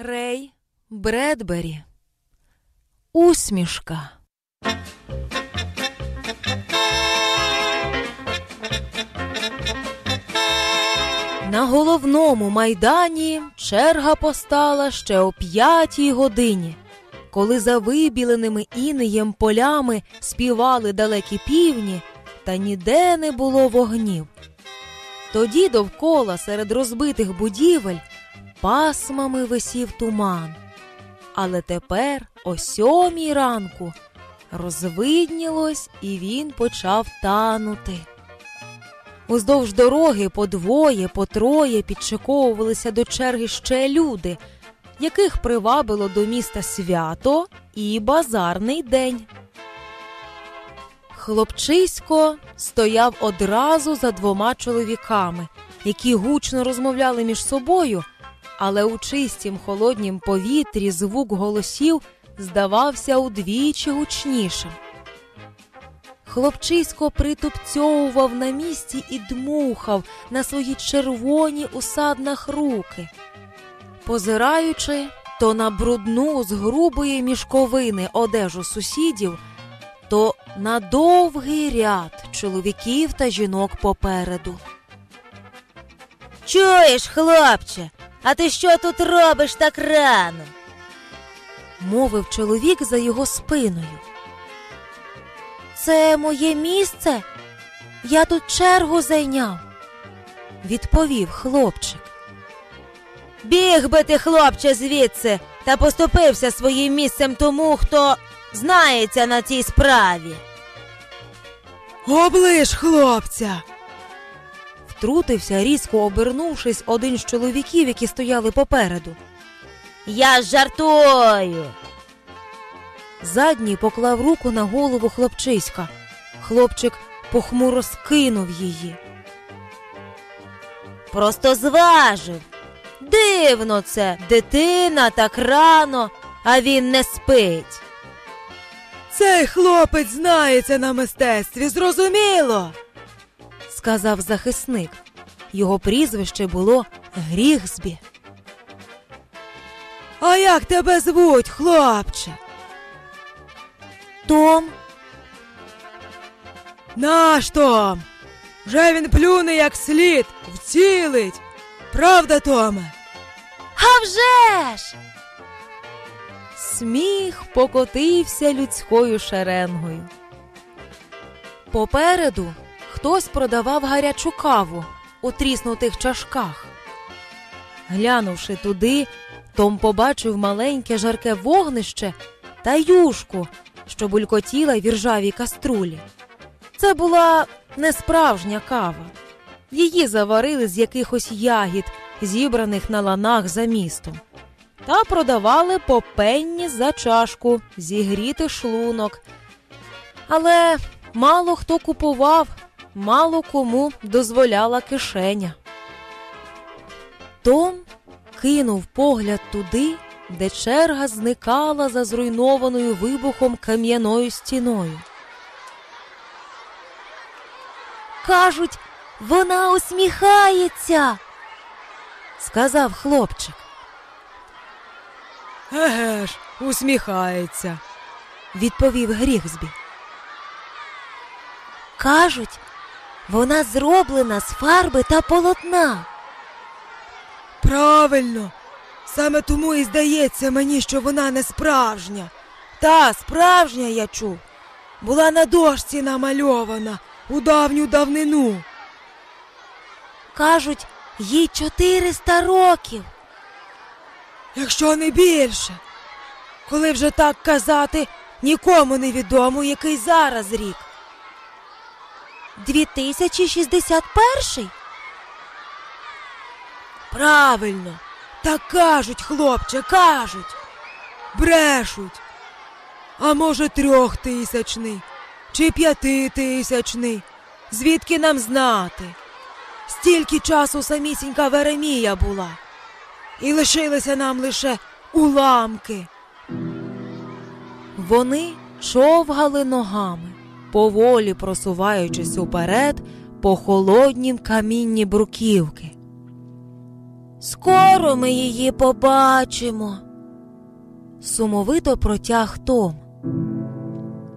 Рей Бредбері. Усмішка. На головному майдані черга постала ще о п'ятій годині, коли за вибіленими інеєм полями співали далекі півні, та ніде не було вогнів. Тоді довкола серед розбитих будівель пасмами висів туман. Але тепер, о сьомій ранку, розвиднілось, і він почав танути. Уздовж дороги по двоє, по троє підшиковувалися до черги ще люди, яких привабило до міста свято і базарний день. Хлопчисько стояв одразу за двома чоловіками, які гучно розмовляли між собою, але у чистім холоднім повітрі звук голосів здавався удвічі гучнішим. Хлопчисько притупцьовував на місці і дмухав на свої червоні у саднах руки, позираючи то на брудну з грубої мішковини одежу сусідів, то на довгий ряд чоловіків та жінок попереду. Чуєш, хлопче, а ти що тут робиш так рано? мовив чоловік за його спиною. Це моє місце? Я тут чергу зайняв, відповів хлопчик. Біг би ти, хлопче, звідси та поступився своїм місцем тому, хто знається на цій справі. Оближ, хлопця. Втрутився, різко обернувшись один з чоловіків, які стояли попереду. Я жартую. Задній поклав руку на голову хлопчиська. Хлопчик похмуро скинув її. Просто зважив. Дивно це, дитина так рано, а він не спить. Цей хлопець знається на мистецтві, зрозуміло. Сказав захисник. Його прізвище було Грігсбі. А як тебе звуть, хлопче? Том, Наш Том. Вже він плюне як слід, вцілить. Правда, Томе? А вже ж! сміх покотився людською шеренгою. Попереду хтось продавав гарячу каву у тріснутих чашках. Глянувши туди, Том побачив маленьке жарке вогнище та юшку, що булькотіла в іржавій каструлі. Це була не справжня кава. Її заварили з якихось ягід, зібраних на ланах за містом, та продавали по пенні за чашку зігріти шлунок. Але мало хто купував, мало кому дозволяла кишеня. Том кинув погляд туди, де черга зникала за зруйнованою вибухом кам'яною стіною. Кажуть, вона усміхається. Сказав хлопчик. Еге ж, усміхається. Відповів Грігсбі. Кажуть, вона зроблена з фарби та полотна. Правильно. Саме тому і здається мені, що вона не справжня. Та справжня, я чув, була на дошці намальована у давню давнину. Кажуть, їй 400 років. Якщо не більше. Коли вже так казати, нікому не відомо, який зараз рік. 2061? Правильно, так кажуть, хлопче, кажуть. Брешуть. А може, трьохтисячний чи п'ятитисячний. Звідки нам знати? Стільки часу самісінька Веремія була. І лишилися нам лише уламки. Вони човгали ногами, поволі просуваючись уперед по холоднім камінні бруківки. Скоро ми її побачимо. Сумовито протяг Том.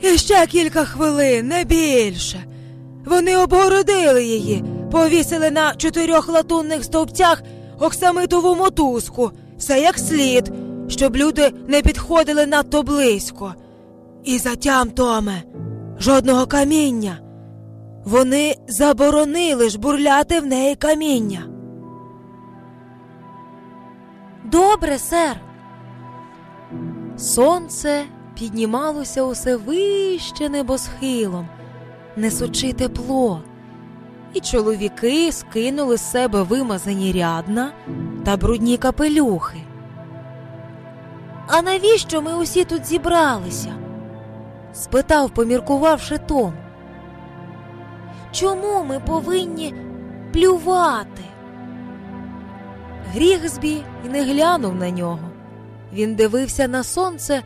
І ще кілька хвилин, не більше. Вони обгородили її, повісили на чотирьох латунних стовпцях оксамитову мотузку, все як слід, щоб люди не підходили надто близько. І затям, Томе, жодного каміння. Вони заборонили жбурляти в неї каміння. Добре, сер. Сонце піднімалося усе вище небосхилом, несучи тепло, і чоловіки скинули з себе вимазані рядна та брудні капелюхи. А навіщо ми усі тут зібралися? Спитав, поміркувавши Том. Чому ми повинні плювати? Грігсбі й не глянув на нього. Він дивився на сонце,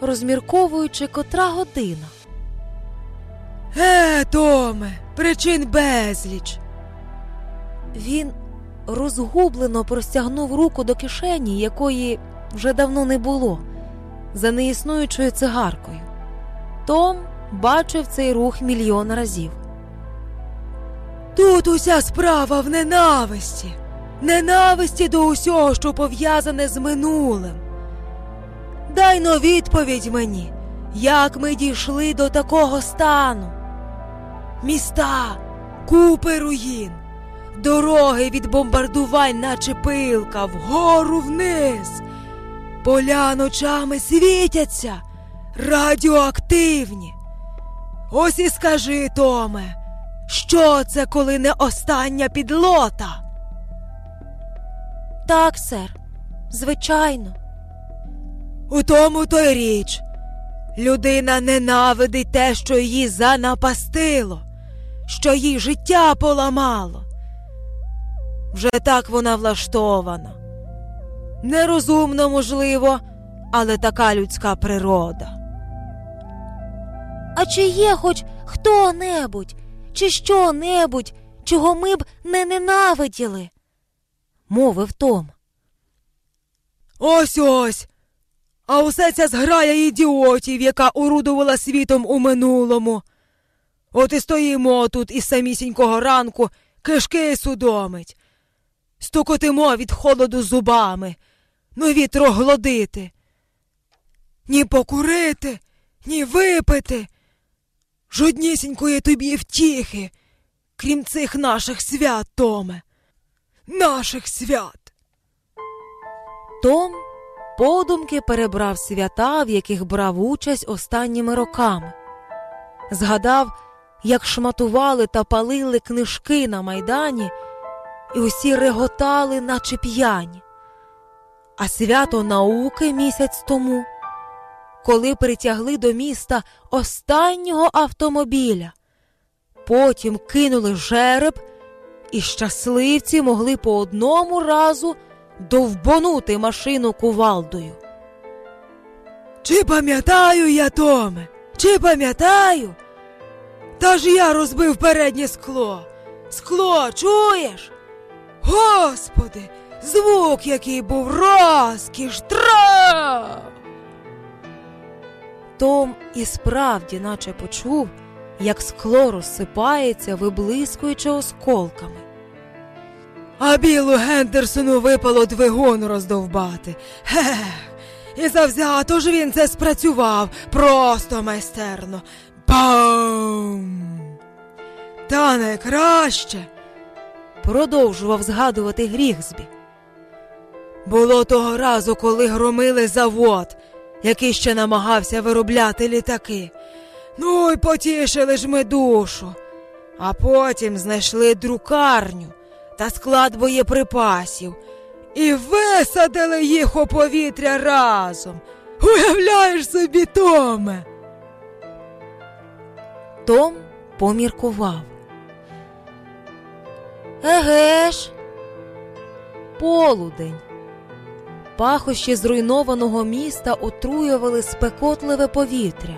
розмірковуючи, котра година. Е, Томе, причин безліч. Він розгублено простягнув руку до кишені, якої вже давно не було, за неіснуючою цигаркою. Том бачив цей рух мільйон разів. Тут уся справа в ненависті, ненависті до усього, що пов'язане з минулим. Дай но відповідь мені, як ми дійшли до такого стану. Міста, купи руїн, дороги від бомбардувань, наче пилка, вгору вниз. Поля ночами світяться, радіоактивні. Ось і скажи, Томе, що це, коли не остання підлота? Так, сер, звичайно. У тому то й річ. Людина ненавидить те, що її занапастило, що їй життя поламало. Вже так вона влаштована. Нерозумно, можливо, але така людська природа. А чи є хоч хто-небудь, чи що-небудь, чого ми б не ненавиділи? Мовив Том. Ось ось. А усе ця зграя ідіотів, яка орудувала світом у минулому. От і стоїмо тут із самісінького ранку, кишки судомить. Стукотимо від холоду зубами, ну вітро глодити. Ні покурити, ні випити. Жоднісінької тобі втіхи, крім цих наших свят, Томе. Наших свят. Том подумки перебрав свята, в яких брав участь останніми роками. Згадав, як шматували та палили книжки на майдані, і усі реготали, наче п'яні. А свято науки місяць тому, коли притягли до міста останнього автомобіля, потім кинули жереб, і щасливці могли по одному разу довбонути машину кувалдою. Чи пам'ятаю я, Томе? Чи пам'ятаю? Та ж я розбив переднє скло. Скло, чуєш? Господи, звук, який був розкіш, трав! Том і справді наче почув, як скло розсипається, виблискуючи осколками. А білу Гендерсону випало двигун роздовбати. Хех. І завзято ж він це спрацював просто майстерно. Бам! Та найкраще. Продовжував згадувати Грігсбі. Було того разу, коли громили завод, який ще намагався виробляти літаки. Ну й потішили ж ми душу. А потім знайшли друкарню та склад боєприпасів і висадили їх у повітря разом. Уявляєш собі, Томе? Том поміркував. Еге ж, Полудень. Пахощі зруйнованого міста отруювали спекотливе повітря.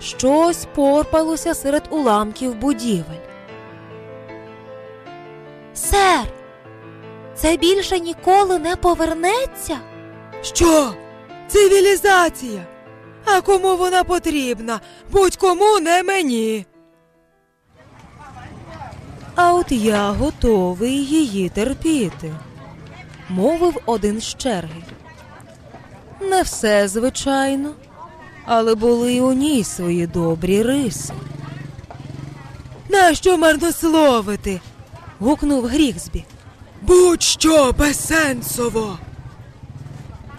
Щось порпалося серед уламків будівель. сер, Це більше ніколи не повернеться? Що? Цивілізація? А кому вона потрібна? Будь-кому не мені. А от я готовий її терпіти, мовив один з черги. Не все, звичайно, але були й у ній свої добрі риси. Нащо марнословити? Гукнув Грігсбі. Будь-що безсенсово.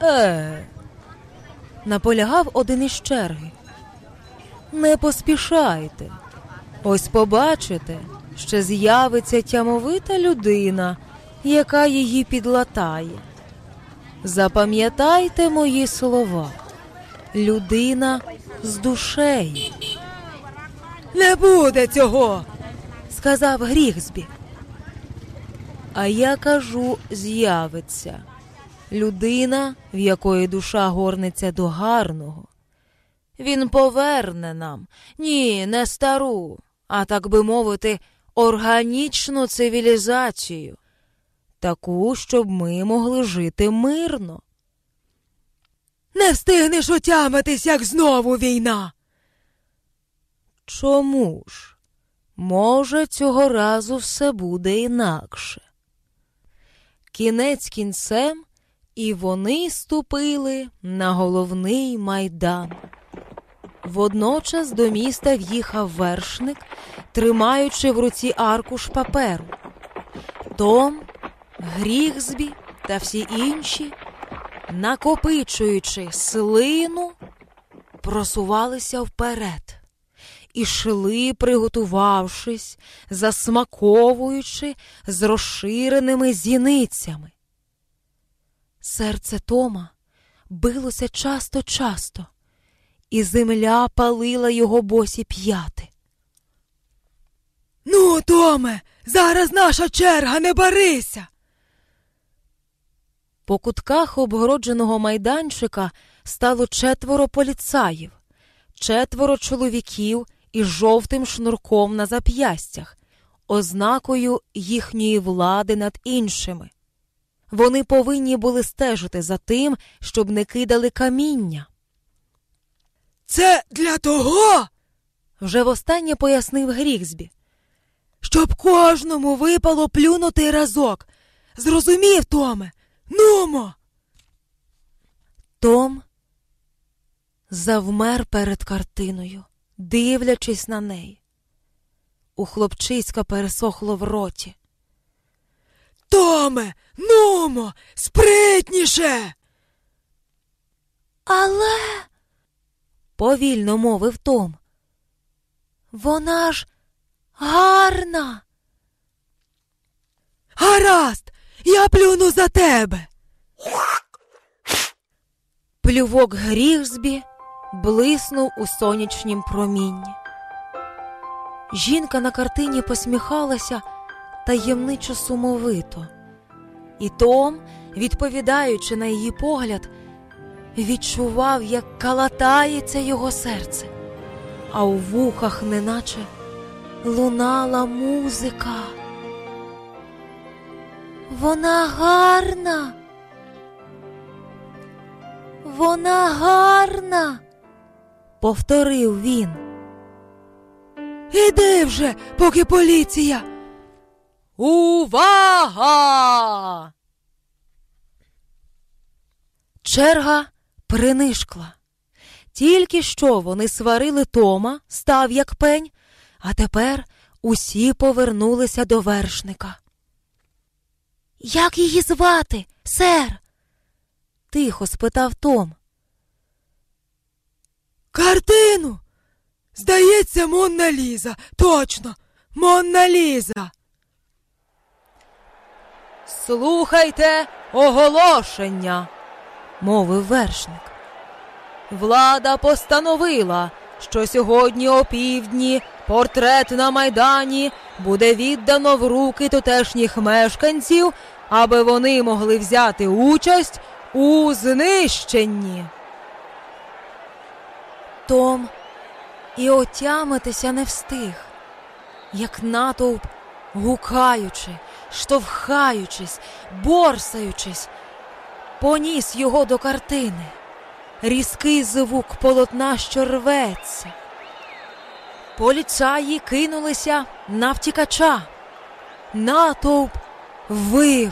Е. Наполягав один із черги. Не поспішайте. Ось побачите, що з'явиться тямовита людина, яка її підлатає. Запам'ятайте мої слова. Людина з душею, Не буде цього. сказав Грігсбі. А я кажу, з'явиться людина, в якої душа горнеться до гарного. Він поверне нам, ні, не стару, а так би мовити, органічну цивілізацію, таку, щоб ми могли жити мирно. Не встигнеш отямитись, як знову війна. Чому ж? Може, цього разу все буде інакше. Кінець кінцем, і вони ступили на головний майдан. Водночас до міста в'їхав вершник, тримаючи в руці аркуш паперу. Том, Грігсбі та всі інші, накопичуючи слину, просувалися вперед. Ішли, приготувавшись, засмаковуючи з розширеними зіницями. Серце Тома билося часто-часто, і земля палила його босі п'яти. Ну, Томе, зараз наша черга, не барися. По кутках обгородженого майданчика стало четверо поліцаїв, четверо чоловіків із жовтим шнурком на зап'ястях, ознакою їхньої влади над іншими. Вони повинні були стежити за тим, щоб не кидали каміння. Це для того, Вже востаннє пояснив Грігсбі. щоб кожному випало плюнути разок. Зрозумів, Томе? Нумо. Том завмер перед картиною, дивлячись на неї. У хлопчиська пересохло в роті. Томе, нумо, спритніше. Але, повільно мовив Том, вона ж гарна. Гаразд, я плюну за тебе. Плювок Грігсбі блиснув у сонячнім промінні. Жінка на картині посміхалася таємничо сумовито, і Том, відповідаючи на її погляд, відчував, як калатається його серце, а у вухах неначе лунала музика. Вона гарна. Вона гарна, повторив він. Іди вже, поки поліція. Увага! Черга принишкла. Тільки що вони сварили Тома, став як пень, а тепер усі повернулися до вершника. Як її звати, сер? тихо спитав Том. Картину. Здається, Монна Ліза. Точно, Монна Ліза. Слухайте оголошення, мовив вершник. Влада постановила, що сьогодні опівдні портрет на майдані буде віддано в руки тутешніх мешканців, аби вони могли взяти участь у знищенні. Том і отямитися не встиг, як натовп, гукаючи, штовхаючись, борсаючись, поніс його до картини. Різкий звук полотна, що рветься. Поліцаї кинулися на втікача. Натовп вив,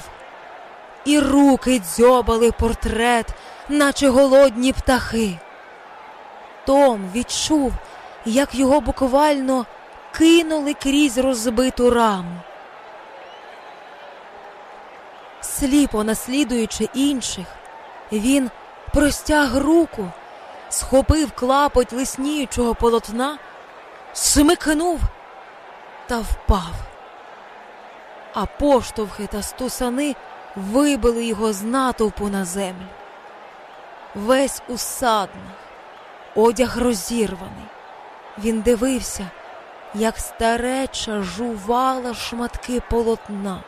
і руки дзьобали портрет, наче голодні птахи. Том відчув, як його буквально кинули крізь розбиту раму. Сліпо наслідуючи інших, він простяг руку, схопив клапоть лисніючого полотна, смикнув та впав. А поштовхи та стусани вибили його з натовпу на землю. Весь у одяг розірваний. Він дивився, як стареча жувала шматки полотна,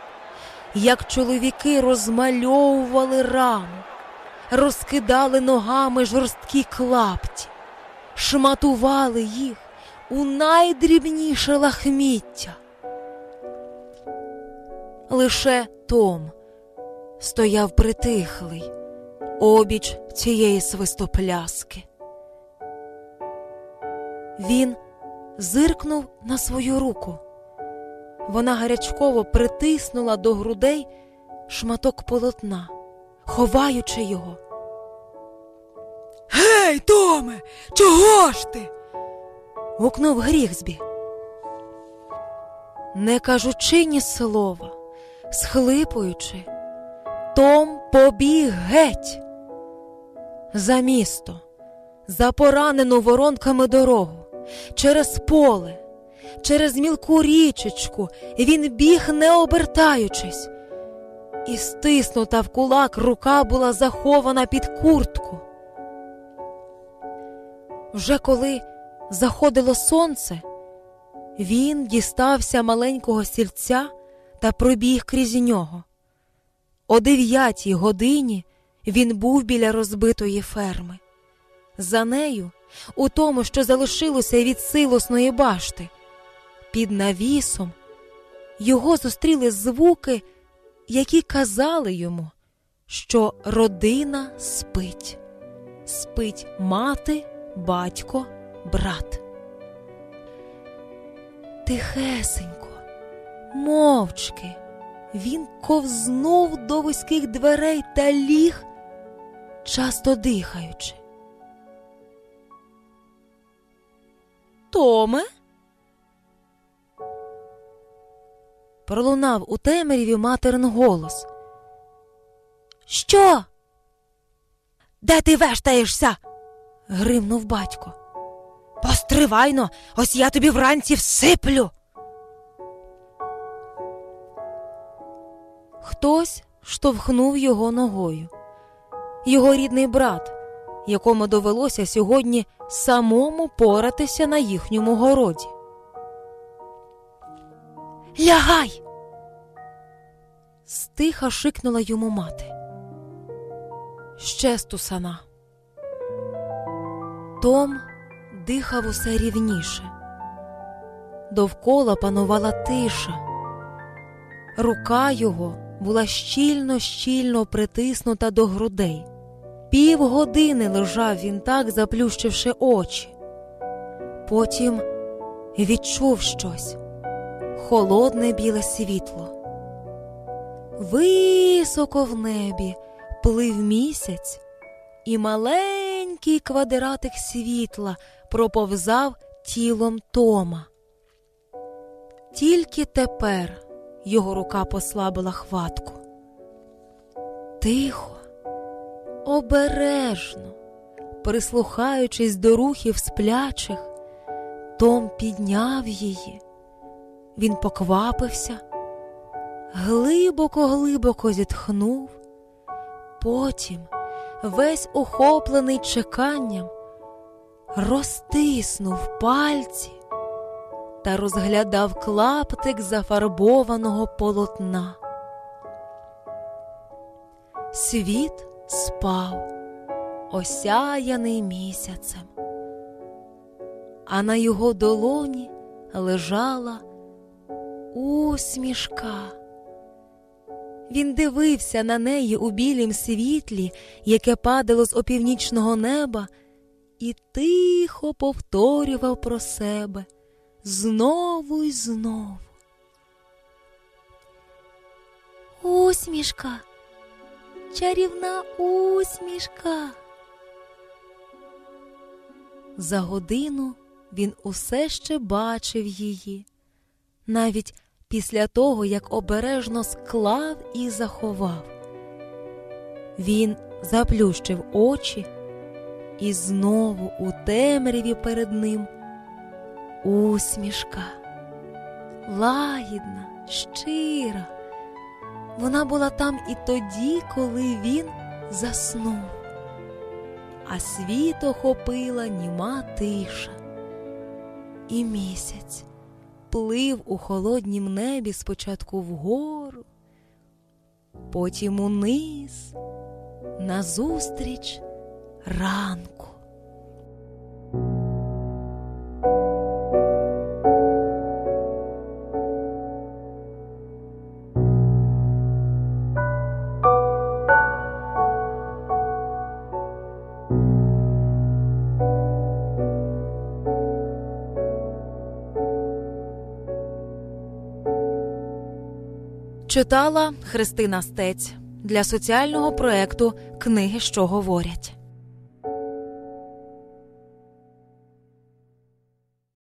як чоловіки розмальовували раму, розкидали ногами жорсткі клапті, шматували їх у найдрібніше лахміття. Лише Том стояв притихлий обіч цієї свистопляски. Він зиркнув на свою руку. Вона гарячково притиснула до грудей шматок полотна, ховаючи його. Гей, Томе, чого ж ти? Гукнув Грігсбі. Не кажучи ні слова, схлипуючи, Том побіг геть за місто, за поранену воронками дорогу, через поле, через мілку річечку він біг, не обертаючись, і стиснута в кулак рука була захована під куртку. Вже коли заходило сонце, він дістався маленького сільця та пробіг крізь нього. О дев'ятій годині він був біля розбитої ферми. За нею, у тому, що залишилося від силосної башти, під навісом, його зустріли звуки, які казали йому, що родина спить, спить мати, батько, брат. Тихесенько, мовчки, він ковзнув до вузьких дверей та ліг, часто дихаючи. Томе? Пролунав у темряві материн голос. Що? Де ти вештаєшся? гримнув батько. Постривайно, ось я тобі вранці всиплю. Хтось штовхнув його ногою. Його рідний брат, якому довелося сьогодні самому поратися на їхньому городі. Лягай. Стиха шикнула йому мати. Ще стусана. Том дихав усе рівніше. Довкола панувала тиша. Рука його була щільно щільно притиснута до грудей. Півгодини лежав він так, заплющивши очі. Потім відчув щось холодне біле світло. Високо в небі плив місяць, і маленький квадратик світла проповзав тілом Тома. Тільки тепер його рука послабила хватку. Тихо, обережно, прислухаючись до рухів сплячих, Том підняв її. Він поквапився, глибоко-глибоко зітхнув, потім, весь охоплений чеканням, розтиснув пальці та розглядав клаптик зафарбованого полотна. Світ спав, осяяний місяцем, а на його долоні лежала усмішка, Він дивився на неї у білім світлі, яке падало з опівнічного неба, і тихо повторював про себе знову й знову. Усмішка, чарівна усмішка. За годину він усе ще бачив її, навіть після того, як обережно склав і заховав. Він заплющив очі, і знову у темряві перед ним усмішка, лагідна, щира. Вона була там і тоді, коли він заснув, а світ охопила німа тиша. І місяць плив у холоднім небі спочатку вгору, потім униз, назустріч ранку. Читала Христина Стець для соціального проекту Книги, що говорять.